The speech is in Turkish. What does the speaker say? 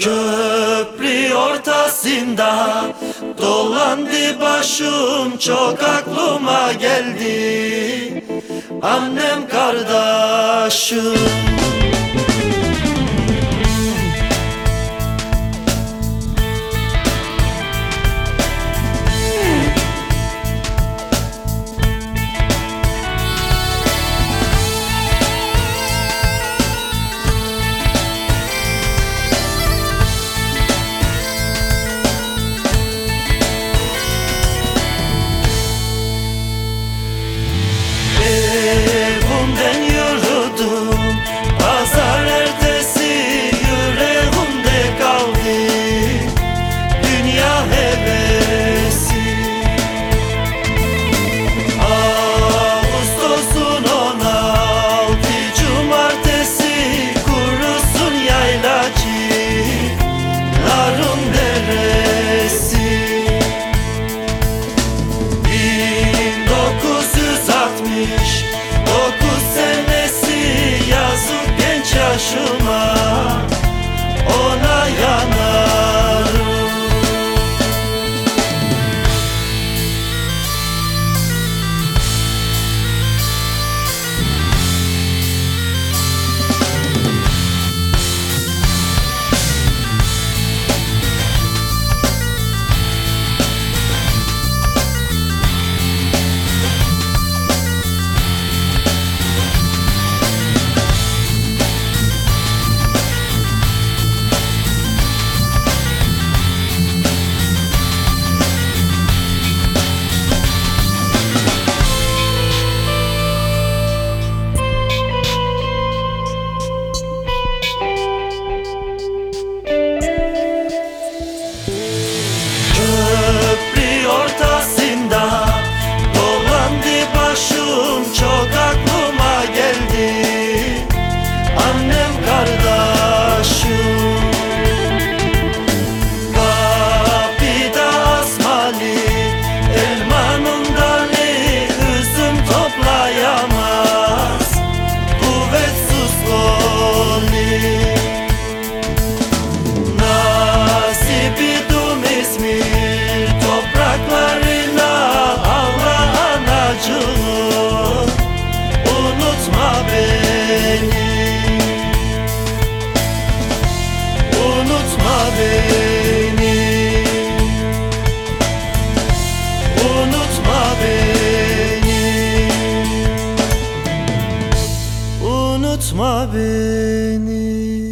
Köprü ortasında dolandı başım çok aklıma geldi. Annem kardeşim. wish. unutma beni. Unutma beni. Unutma beni.